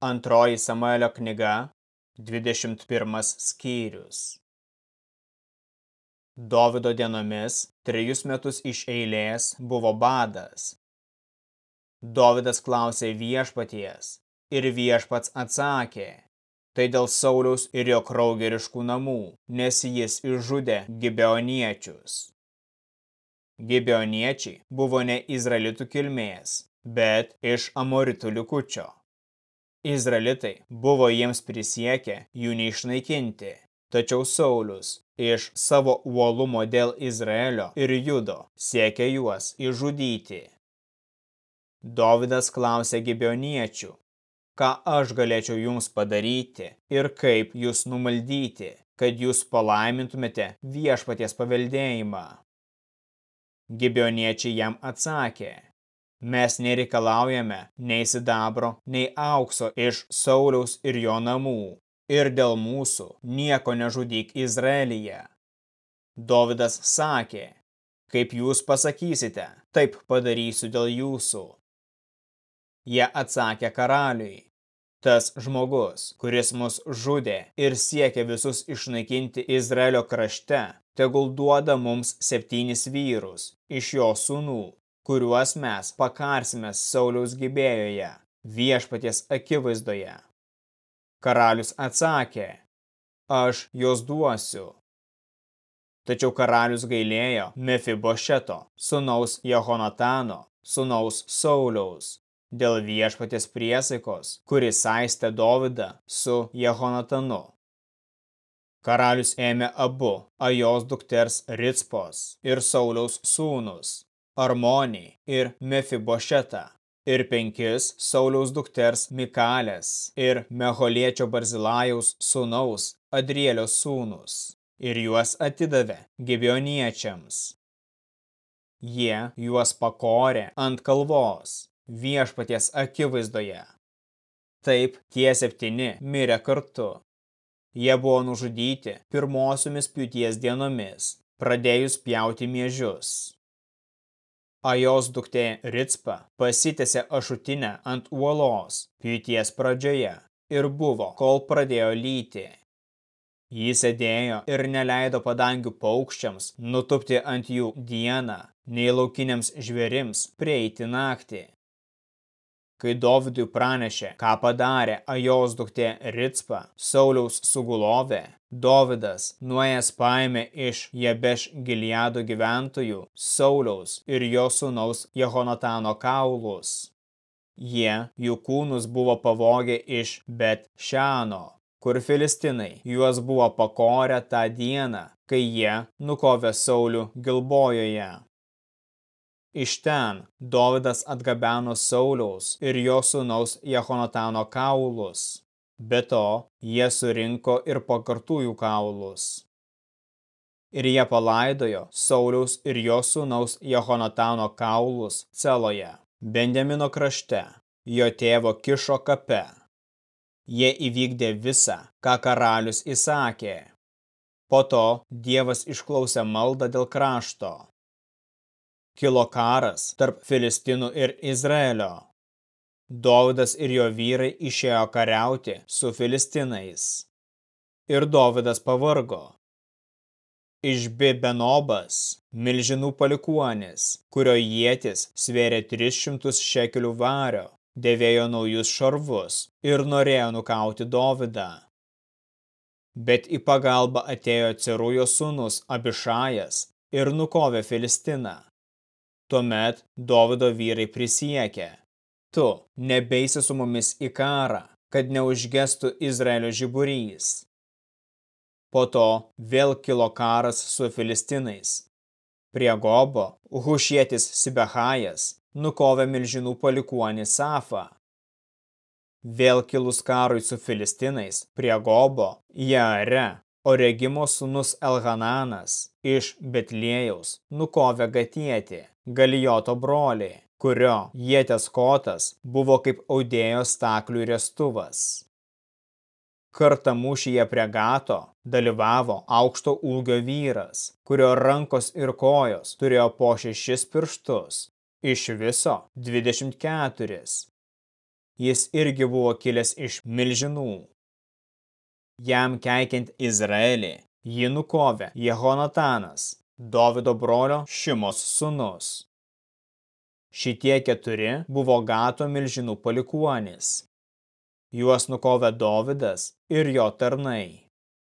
Antroji Samuelio knyga, 21 skyrius. Dovido dienomis trejus metus iš eilės buvo badas. Dovidas klausė viešpaties ir viešpats atsakė, tai dėl Sauliaus ir jo kraugeriškų namų, nes jis išžudė gibeoniečius. Gibeoniečiai buvo ne izraelitų kilmės, bet iš amoritų likučio. Izraelitai buvo jiems prisiekę jų neišnaikinti, tačiau Saulius iš savo uolumo dėl Izraelio ir Judo siekė juos išžudyti. Dovidas klausė gibioniečių, ką aš galėčiau jums padaryti ir kaip jūs numaldyti, kad jūs palaimintumėte viešpaties paveldėjimą. Gibioniečiai jam atsakė, Mes nereikalaujame nei sidabro, nei aukso iš Sauliaus ir jo namų, ir dėl mūsų nieko nežudyk Izraelyje. Dovidas sakė, kaip jūs pasakysite, taip padarysiu dėl jūsų. Jie atsakė karaliui, tas žmogus, kuris mus žudė ir siekė visus išnaikinti Izraelio krašte, tegul duoda mums septynis vyrus iš jo sūnų kuriuos mes pakarsime Sauliaus gibėjoje, viešpaties akivaizdoje. Karalius atsakė, aš jos duosiu. Tačiau karalius gailėjo Mefibošeto, sunaus Jehonatano, sunaus Sauliaus, dėl viešpatės priesaikos, kuris saistė Dovydą su Jehonatanu. Karalius ėmė abu Ajos dukters Ritspos ir Sauliaus sūnus, Armonį ir Mefibošetą ir penkis Sauliaus dukters Mikalės ir Meholiečio Barzilajaus sūnaus Adrielio sūnus ir juos atidavė gibioniečiams. Jie juos pakorė ant kalvos viešpaties akivaizdoje. Taip tie septyni mirė kartu. Jie buvo nužudyti pirmosiomis pjūties dienomis, pradėjus pjauti miežius. Ajos duktė Ritspa pasitėse ašutinę ant uolos pjūties pradžioje ir buvo, kol pradėjo lyti. Ji sėdėjo ir neleido padangių paukščiams nutupti ant jų dieną, nei laukiniams žvėrims prieiti naktį. Kai Dovidui pranešė, ką padarė Ajos duktė Ritspa, Sauliaus sugulovė, Dovidas nuėjęs paėmė iš Jebeš Giliado gyventojų Sauliaus ir jo sūnaus Jehonatano kaulus. Jie jų kūnus buvo pavogę iš Bet Šano, kur filistinai juos buvo pakorę tą dieną, kai jie nukovė Saulių Gilbojoje. Iš ten Dovydas atgabeno Sauliaus ir jo sūnaus Jehonatano kaulus. Be to, jie surinko ir pakartųjų kaulus. Ir jie palaidojo Sauliaus ir jo sūnaus Jehonatano kaulus celoje, Benjamino krašte, jo tėvo kišo kape. Jie įvykdė visą, ką karalius įsakė. Po to Dievas išklausė maldą dėl krašto kilo karas tarp Filistinų ir Izraelio. Dovydas ir jo vyrai išėjo kariauti su Filistinais. Ir Dovydas pavargo. Išbi Benobas, milžinų palikuonis, kurio jėtis svėrė 300 šekelių vario, dėvėjo naujus šarvus ir norėjo nukauti Dovydą. Bet į pagalbą atėjo Cerujo sūnus Abišajas ir nukovė Filistiną. Tuomet Dovido vyrai prisiekė, tu nebeisi su mumis į karą, kad neužgestų Izraelio žiburys. Po to vėl kilo karas su filistinais. Prie Gobo Hušietis Sibehajas nukovė milžinų palikuonį Safą. Vėl kilus karui su filistinais prie Gobo, Jaare, o regimo sūnus Elhananas iš Betlėjaus nukovė Gatietį, Galijoto brolį, kurio jietės kotas buvo kaip audėjo staklių restuvas. Kartą mūšyje prie gato dalyvavo aukšto ūgio vyras, kurio rankos ir kojos turėjo po šešis pirštus, iš viso 24. jis irgi buvo kilęs iš milžinų. Jam keikiant Izraelį, jį nukovė Jehonatanas, Dovido brolio Šimos sunus. Šitie keturi buvo gato milžinų palikuonis. Juos nukovė Dovidas ir jo tarnai.